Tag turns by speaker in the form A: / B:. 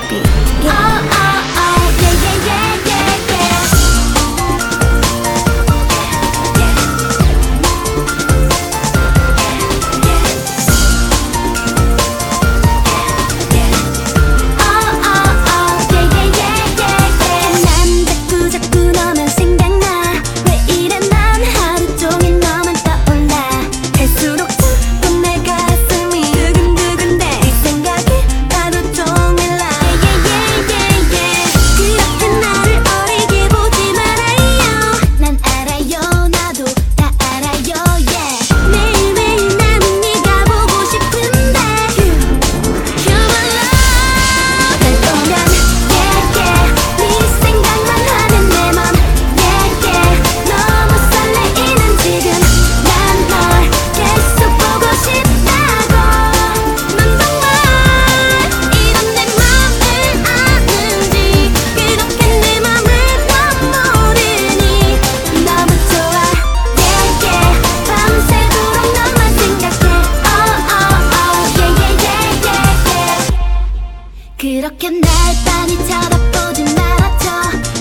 A: happy.
B: Yeah. 그렇게 날 빤히 쳐다보지 말아줘